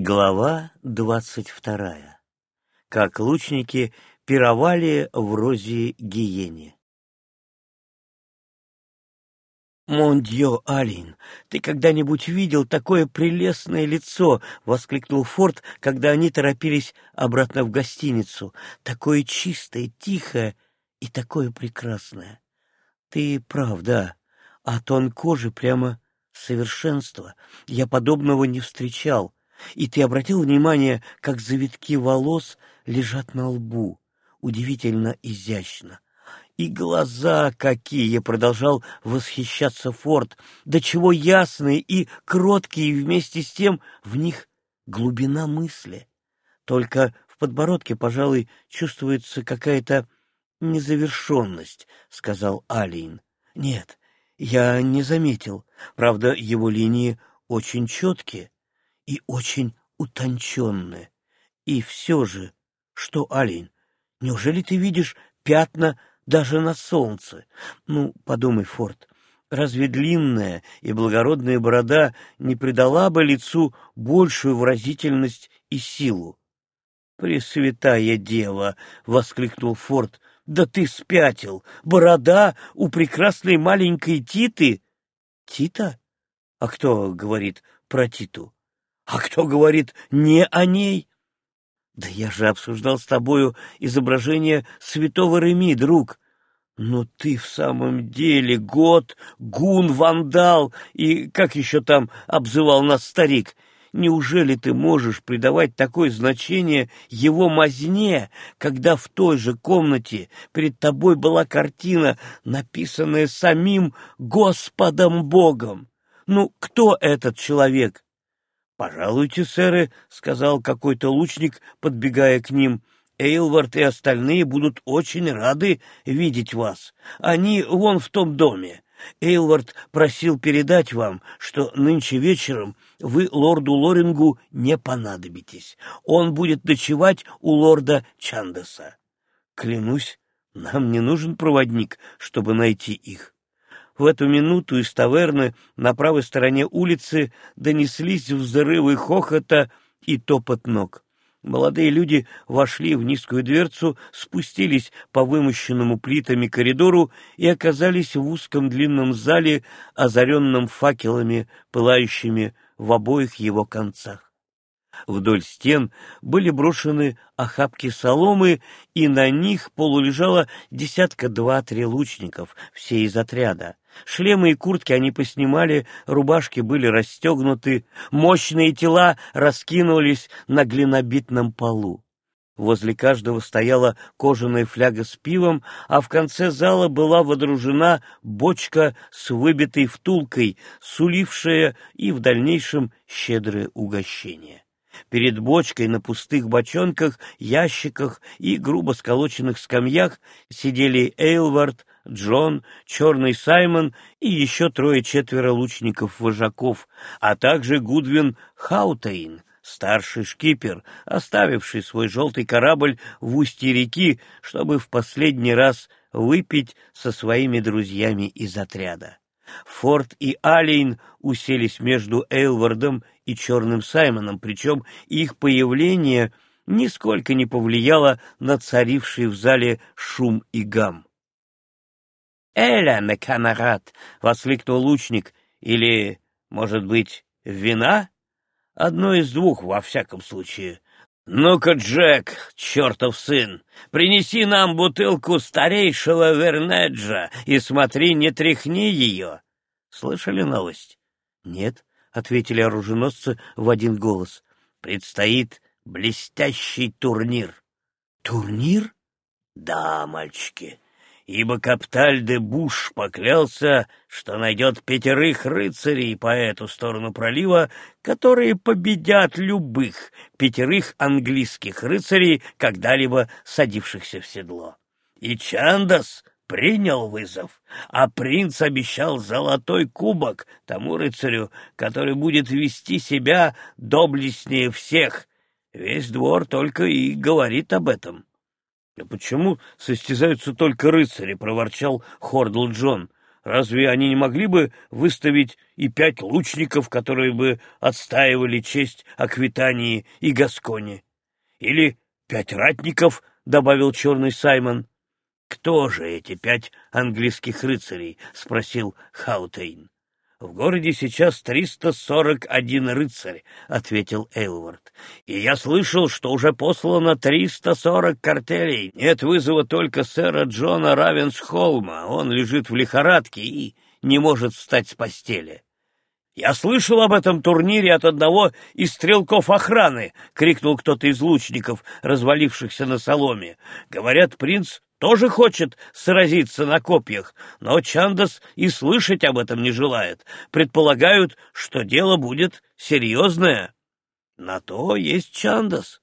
Глава двадцать вторая. Как лучники пировали в розе гиене. «Мондьё, Алин, ты когда-нибудь видел такое прелестное лицо?» — воскликнул Форд, когда они торопились обратно в гостиницу. «Такое чистое, тихое и такое прекрасное. Ты прав, да, а тон кожи прямо совершенство. Я подобного не встречал». И ты обратил внимание, как завитки волос лежат на лбу, удивительно изящно. И глаза какие, продолжал восхищаться Форд, до чего ясные и кроткие, и вместе с тем в них глубина мысли. Только в подбородке, пожалуй, чувствуется какая-то незавершенность, сказал Алиин. Нет, я не заметил. Правда, его линии очень четкие и очень утонченное. И все же, что, олень, неужели ты видишь пятна даже на солнце? Ну, подумай, Форд, разве длинная и благородная борода не придала бы лицу большую выразительность и силу? «Пресвятая дева!» — воскликнул Форд. «Да ты спятил! Борода у прекрасной маленькой Титы!» «Тита? А кто говорит про Титу?» А кто говорит не о ней? Да я же обсуждал с тобою изображение святого Реми, друг. Но ты в самом деле год, гун, вандал и как еще там обзывал нас старик. Неужели ты можешь придавать такое значение его мазне, когда в той же комнате перед тобой была картина, написанная самим Господом Богом? Ну, кто этот человек? «Пожалуйте, сэры», — сказал какой-то лучник, подбегая к ним. «Эйлвард и остальные будут очень рады видеть вас. Они вон в том доме. Эйлвард просил передать вам, что нынче вечером вы лорду Лорингу не понадобитесь. Он будет ночевать у лорда Чандеса. Клянусь, нам не нужен проводник, чтобы найти их. В эту минуту из таверны на правой стороне улицы донеслись взрывы хохота и топот ног. Молодые люди вошли в низкую дверцу, спустились по вымощенному плитами коридору и оказались в узком длинном зале, озаренном факелами, пылающими в обоих его концах. Вдоль стен были брошены охапки соломы, и на них полулежало десятка два-три лучников, все из отряда. Шлемы и куртки они поснимали, рубашки были расстегнуты, мощные тела раскинулись на глинобитном полу. Возле каждого стояла кожаная фляга с пивом, а в конце зала была водружена бочка с выбитой втулкой, сулившая и в дальнейшем щедрое угощение. Перед бочкой на пустых бочонках, ящиках и грубо сколоченных скамьях сидели Эйлвард, Джон, Черный Саймон и еще трое-четверо лучников-вожаков, а также Гудвин Хаутаин, старший шкипер, оставивший свой желтый корабль в устье реки, чтобы в последний раз выпить со своими друзьями из отряда. Форд и Алейн уселись между Эйлвардом и Черным Саймоном, причем их появление нисколько не повлияло на царивший в зале шум и гам. «Эля, меканарат!» — воскликнул лучник. «Или, может быть, вина?» «Одно из двух, во всяком случае. «Ну-ка, Джек, чертов сын, принеси нам бутылку старейшего Вернеджа и смотри, не тряхни ее!» Слышали новость? «Нет», — ответили оруженосцы в один голос. «Предстоит блестящий турнир». «Турнир?» «Да, мальчики, ибо Капталь де Буш поклялся, что найдет пятерых рыцарей по эту сторону пролива, которые победят любых пятерых английских рыцарей, когда-либо садившихся в седло. И Чандас принял вызов, а принц обещал золотой кубок тому рыцарю, который будет вести себя доблестнее всех. Весь двор только и говорит об этом. — почему состязаются только рыцари? — проворчал Хордл Джон. — Разве они не могли бы выставить и пять лучников, которые бы отстаивали честь Аквитании и Гаскони? Или пять ратников, — добавил черный Саймон. — Кто же эти пять английских рыцарей? — спросил Хаутейн. — В городе сейчас триста сорок один рыцарь, — ответил Эйлвард. — И я слышал, что уже послано триста сорок картелей. Нет вызова только сэра Джона Равенсхолма. Он лежит в лихорадке и не может встать с постели. — Я слышал об этом турнире от одного из стрелков охраны, — крикнул кто-то из лучников, развалившихся на соломе. — Говорят, принц тоже хочет сразиться на копьях, но Чандас и слышать об этом не желает. Предполагают, что дело будет серьезное. На то есть Чандас.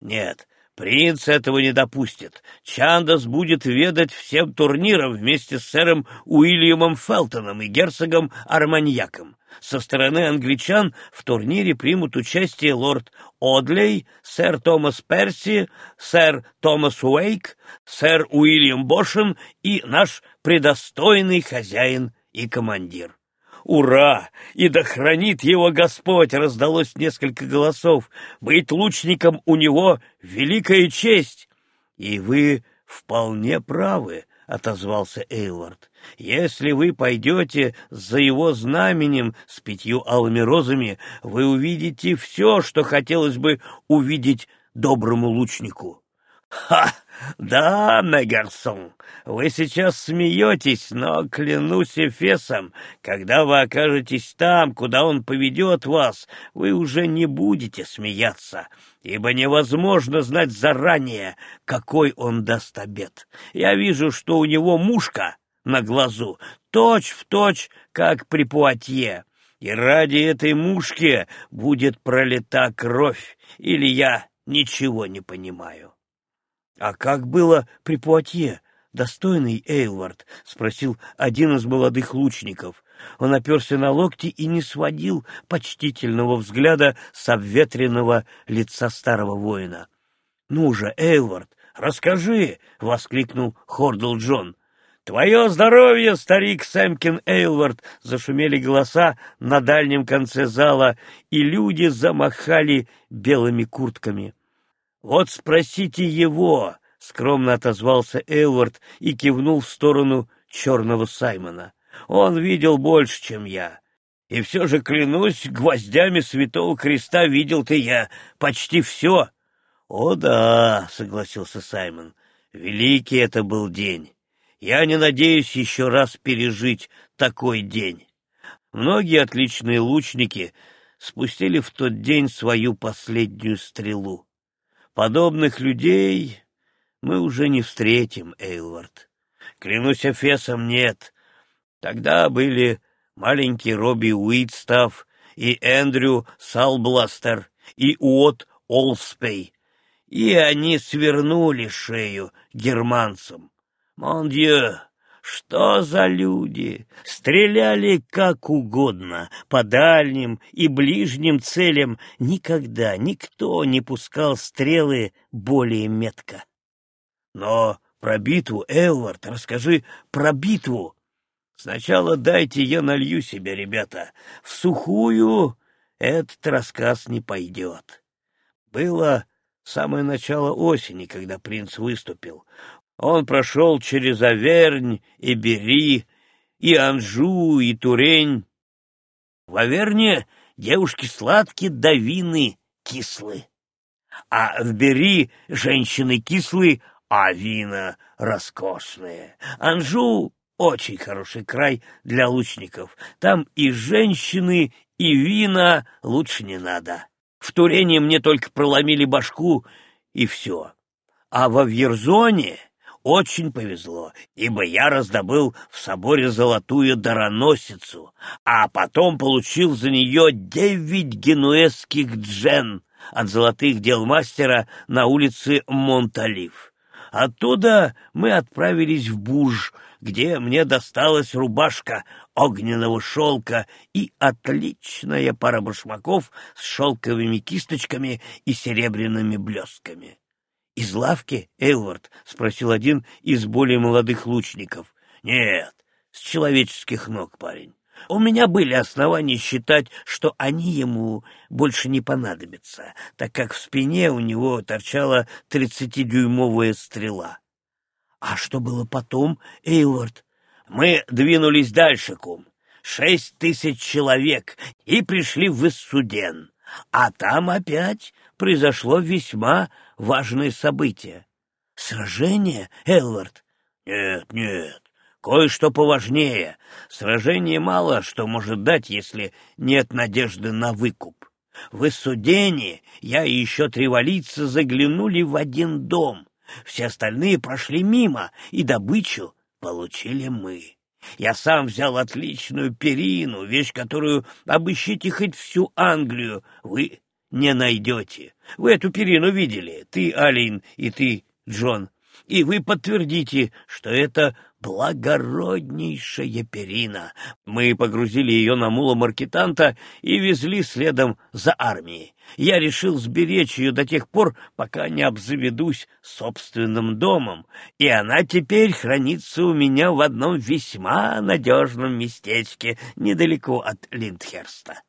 Нет, Принц этого не допустит. Чандас будет ведать всем турнирам вместе с сэром Уильямом Фелтоном и герцогом Арманьяком. Со стороны англичан в турнире примут участие лорд Одлей, сэр Томас Перси, сэр Томас Уэйк, сэр Уильям Бошен и наш предостойный хозяин и командир. «Ура! И да хранит его Господь!» — раздалось несколько голосов. «Быть лучником у него — великая честь!» «И вы вполне правы», — отозвался Эйлвард. «Если вы пойдете за его знаменем с пятью алыми розами, вы увидите все, что хотелось бы увидеть доброму лучнику». «Ха! Да, Мегерсон, вы сейчас смеетесь, но, клянусь Эфесом, когда вы окажетесь там, куда он поведет вас, вы уже не будете смеяться, ибо невозможно знать заранее, какой он даст обед. Я вижу, что у него мушка на глазу, точь в точь, как при Пуатье». И ради этой мушки будет пролита кровь, или я ничего не понимаю. «А как было при Пуатье, достойный Эйлвард?» — спросил один из молодых лучников. Он оперся на локти и не сводил почтительного взгляда с обветренного лица старого воина. «Ну же, Эйлвард, расскажи!» — воскликнул Хордл Джон. «Твое здоровье, старик Сэмкин Эйлвард!» — зашумели голоса на дальнем конце зала, и люди замахали белыми куртками. «Вот спросите его!» — скромно отозвался Эйлвард и кивнул в сторону черного Саймона. «Он видел больше, чем я. И все же, клянусь, гвоздями святого креста видел ты я почти все». «О да», — согласился Саймон, — «великий это был день. Я не надеюсь еще раз пережить такой день». Многие отличные лучники спустили в тот день свою последнюю стрелу. Подобных людей мы уже не встретим, Эйлвард. Клянусь Эфесом, нет. Тогда были маленький Робби Уитстав и Эндрю Салбластер и Уот Олспей, и они свернули шею германцам. Мон что за люди? Стреляли как угодно, по дальним и ближним целям. Никогда никто не пускал стрелы более метко. Но про битву, Элвард, расскажи про битву. Сначала дайте я налью себе, ребята. В сухую этот рассказ не пойдет. Было самое начало осени, когда принц выступил. Он прошел через Авернь и Бери, и Анжу, и Турень. В Аверне девушки сладкие, да вины кислые. А в Бери женщины кислые, а вина роскошные. Анжу — очень хороший край для лучников. Там и женщины, и вина лучше не надо. В Турене мне только проломили башку, и все. А во Вьерзоне очень повезло, ибо я раздобыл в соборе золотую дароносицу, а потом получил за нее девять генуэзских джен от золотых дел мастера на улице Монталив. Оттуда мы отправились в Буж, где мне досталась рубашка огненного шелка и отличная пара башмаков с шелковыми кисточками и серебряными блестками. «Из лавки, Эйлвард?» — спросил один из более молодых лучников. Нет, с человеческих ног, парень. У меня были основания считать, что они ему больше не понадобятся, так как в спине у него торчала тридцатидюймовая стрела. А что было потом, Эйлорд? Мы двинулись дальше, кум. Шесть тысяч человек и пришли в Иссуден. А там опять произошло весьма важное событие. Сражение, Элвард? Нет, нет, кое-что поважнее. Сражение мало что может дать, если нет надежды на выкуп. В Иссудене я и еще три валица заглянули в один дом. Все остальные прошли мимо, и добычу получили мы. Я сам взял отличную перину, вещь, которую обыщите хоть всю Англию. Вы не найдете. Вы эту перину видели, ты, Алин, и ты, Джон. И вы подтвердите, что это благороднейшая перина. Мы погрузили ее на мула маркетанта и везли следом за армией. Я решил сберечь ее до тех пор, пока не обзаведусь собственным домом, и она теперь хранится у меня в одном весьма надежном местечке недалеко от Линдхерста.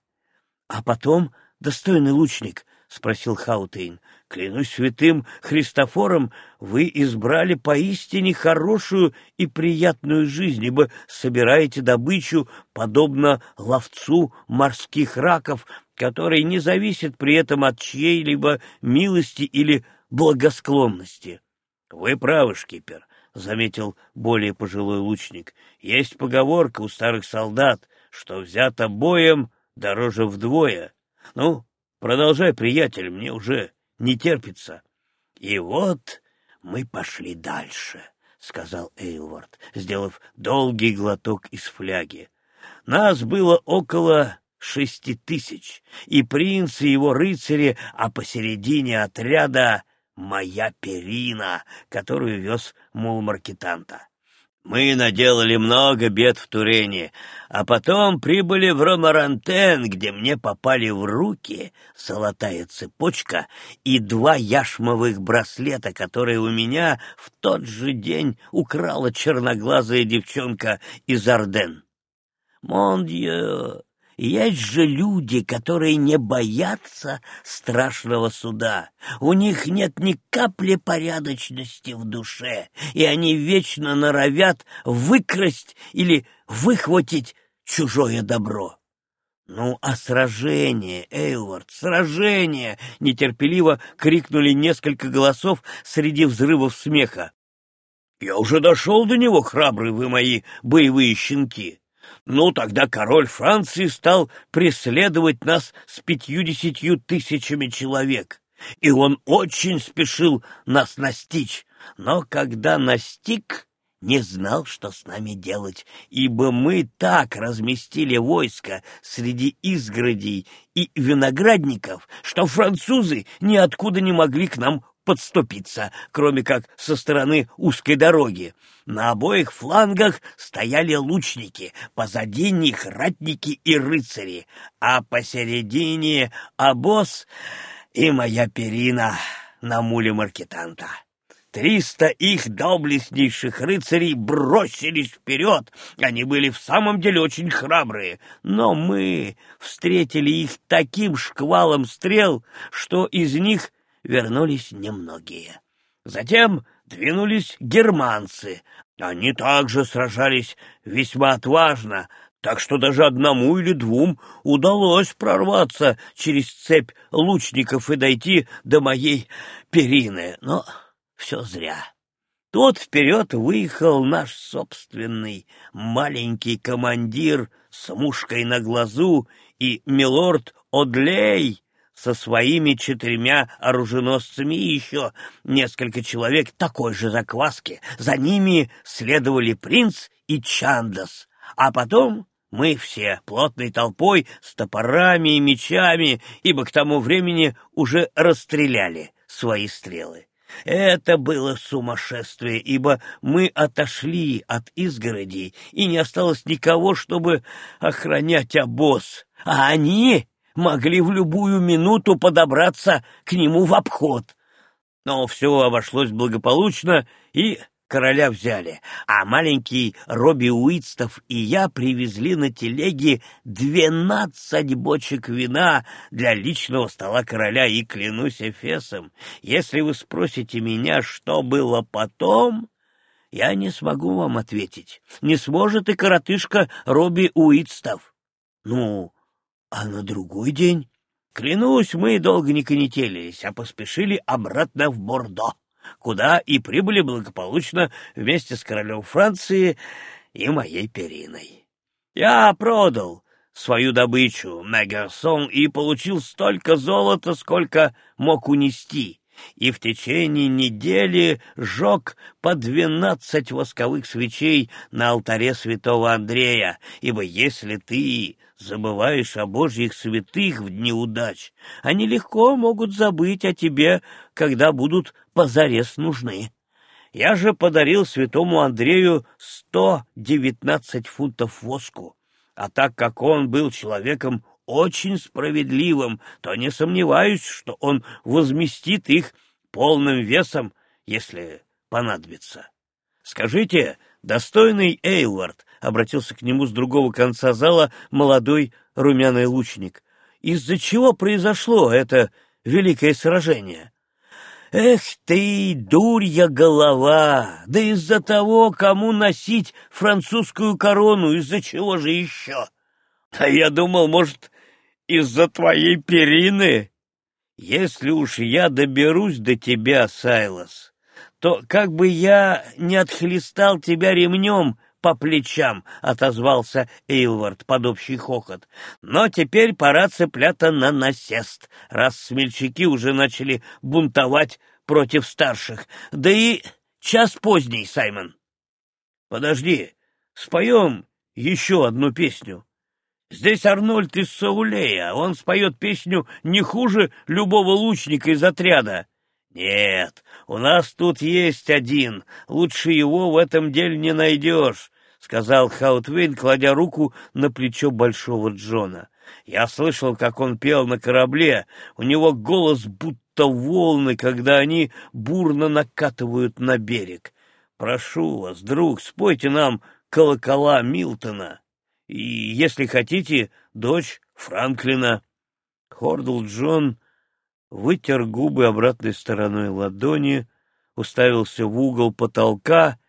А потом, достойный лучник, — спросил Хаутейн, Клянусь святым Христофором, вы избрали поистине хорошую и приятную жизнь, ибо собираете добычу, подобно ловцу морских раков, который не зависит при этом от чьей-либо милости или благосклонности. — Вы правы, шкипер, — заметил более пожилой лучник. — Есть поговорка у старых солдат, что взято боем дороже вдвое. Ну, продолжай, приятель, мне уже не терпится. И вот мы пошли дальше, — сказал Эйлвард, сделав долгий глоток из фляги. Нас было около шести тысяч, и принц и его рыцари, а посередине отряда моя перина, которую вез мул маркетанта. Мы наделали много бед в Турене, а потом прибыли в Ромарантен, где мне попали в руки золотая цепочка и два яшмовых браслета, которые у меня в тот же день украла черноглазая девчонка из Орден. Мондье, есть же люди, которые не боятся страшного суда. У них нет ни капли порядочности в душе, и они вечно норовят выкрасть или выхватить чужое добро. «Ну, а сражение, Эйлвард, сражение!» — нетерпеливо крикнули несколько голосов среди взрывов смеха. «Я уже дошел до него, храбрые вы мои боевые щенки!» Ну, тогда король Франции стал преследовать нас с пятью-десятью тысячами человек, и он очень спешил нас настичь, но когда настиг, не знал, что с нами делать, ибо мы так разместили войско среди изгородей и виноградников, что французы ниоткуда не могли к нам подступиться, кроме как со стороны узкой дороги. На обоих флангах стояли лучники, позади них ратники и рыцари, а посередине обоз и моя перина на муле маркетанта. Триста их доблестнейших рыцарей бросились вперед. Они были в самом деле очень храбрые, но мы встретили их таким шквалом стрел, что из них вернулись немногие. Затем двинулись германцы. Они также сражались весьма отважно, так что даже одному или двум удалось прорваться через цепь лучников и дойти до моей перины. Но все зря. Тут вперед выехал наш собственный маленький командир с мушкой на глазу и милорд Одлей со своими четырьмя оруженосцами и еще несколько человек такой же закваски. За ними следовали принц и Чандас, а потом мы все плотной толпой с топорами и мечами, ибо к тому времени уже расстреляли свои стрелы. Это было сумасшествие, ибо мы отошли от изгородей, и не осталось никого, чтобы охранять обоз. А они могли в любую минуту подобраться к нему в обход. Но все обошлось благополучно, и короля взяли, а маленький Робби Уитстов и я привезли на телеге двенадцать бочек вина для личного стола короля, и клянусь Эфесом, если вы спросите меня, что было потом, я не смогу вам ответить. Не сможет и коротышка Робби Уитстов. Ну, а на другой день? Клянусь, мы долго не конетелились, а поспешили обратно в Бордо, куда и прибыли благополучно вместе с королем Франции и моей периной. Я продал свою добычу на Гарсон и получил столько золота, сколько мог унести, и в течение недели сжег по двенадцать восковых свечей на алтаре святого Андрея, ибо если ты забываешь о божьих святых в дни удач, они легко могут забыть о тебе, когда будут позарез нужны. Я же подарил святому Андрею сто девятнадцать фунтов воску, а так как он был человеком очень справедливым, то не сомневаюсь, что он возместит их полным весом, если понадобится. Скажите, достойный Эйлвард, — обратился к нему с другого конца зала молодой румяный лучник, — из-за чего произошло это великое сражение? Эх ты, дурья голова! Да из-за того, кому носить французскую корону, из-за чего же еще? А я думал, может, из-за твоей перины? Если уж я доберусь до тебя, Сайлос, то как бы я не отхлестал тебя ремнем по плечам, — отозвался Эйлвард под общий хохот. Но теперь пора цепляться на насест, раз смельчаки уже начали бунтовать против старших. Да и час поздний, Саймон. Подожди, споем еще одну песню. Здесь Арнольд из Саулея, он споет песню не хуже любого лучника из отряда. Нет, у нас тут есть один, лучше его в этом деле не найдешь, — сказал Хаутвейн, кладя руку на плечо большого Джона. Я слышал, как он пел на корабле, у него голос будто волны, когда они бурно накатывают на берег. Прошу вас, друг, спойте нам колокола Милтона и, если хотите, дочь Франклина. Хордл Джон вытер губы обратной стороной ладони, уставился в угол потолка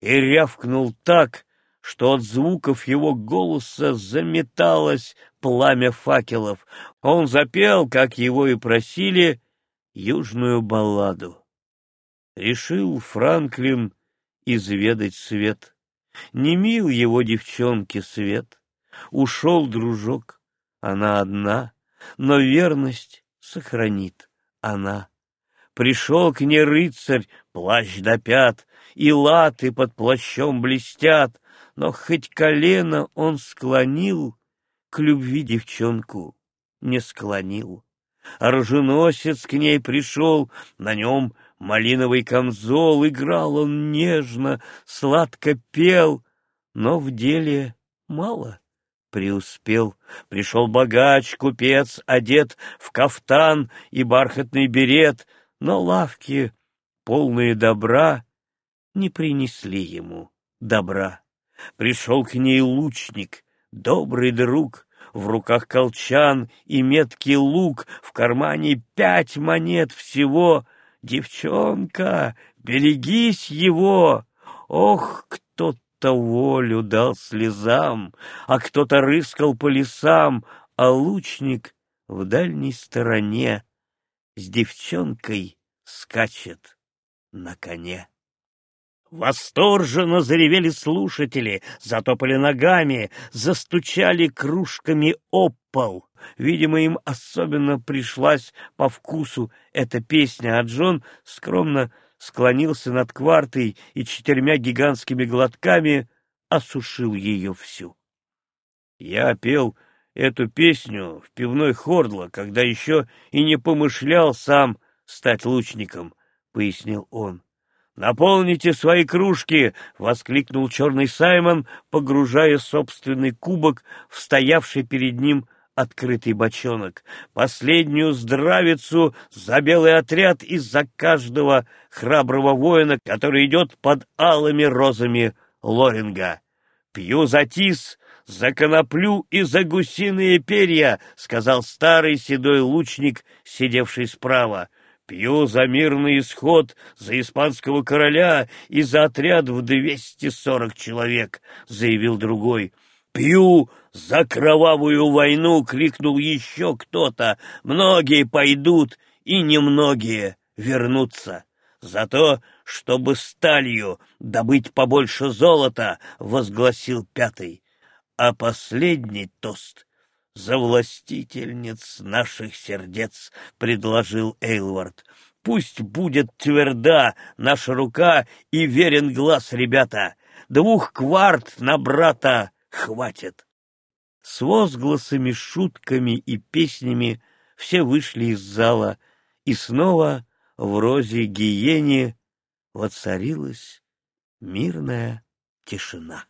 и рявкнул так, что от звуков его голоса заметалось пламя факелов. Он запел, как его и просили, южную балладу. Решил Франклин изведать свет. Не мил его девчонке свет. Ушел дружок, она одна, но верность сохранит она. Пришел к ней рыцарь, плащ до пят, и латы под плащом блестят, но хоть колено он склонил, к любви девчонку не склонил. Оруженосец к ней пришел, на нем малиновый камзол, играл он нежно, сладко пел, но в деле мало преуспел. Пришел богач, купец, одет в кафтан и бархатный берет, но лавки, полные добра, не принесли ему добра. Пришел к ней лучник, добрый друг, в руках колчан и меткий лук, в кармане пять монет всего — Девчонка, берегись его! Ох, кто-то волю дал слезам, а кто-то рыскал по лесам, а лучник в дальней стороне с девчонкой скачет на коне. Восторженно заревели слушатели, затопали ногами, застучали кружками об пол. Видимо, им особенно пришлась по вкусу эта песня, а Джон скромно склонился над квартой и четырьмя гигантскими глотками осушил ее всю. Я пел эту песню в пивной Хордло, когда еще и не помышлял сам стать лучником, — пояснил он. «Наполните свои кружки!» — воскликнул черный Саймон, погружая собственный кубок в стоявший перед ним открытый бочонок, последнюю здравицу за белый отряд и за каждого храброго воина, который идет под алыми розами Лоринга. Пью за тис, за коноплю и за гусиные перья, — сказал старый седой лучник, сидевший справа. Пью за мирный исход, за испанского короля и за отряд в двести сорок человек, — заявил другой. Пью за кровавую войну, — крикнул еще кто-то. Многие пойдут, и немногие вернутся. За то, чтобы сталью добыть побольше золота, — возгласил пятый. А последний тост за властительниц наших сердец, — предложил Эйлвард. Пусть будет тверда наша рука и верен глаз, ребята. Двух кварт на брата хватит. С возгласами, шутками и песнями все вышли из зала, и снова в розе гиене воцарилась мирная тишина.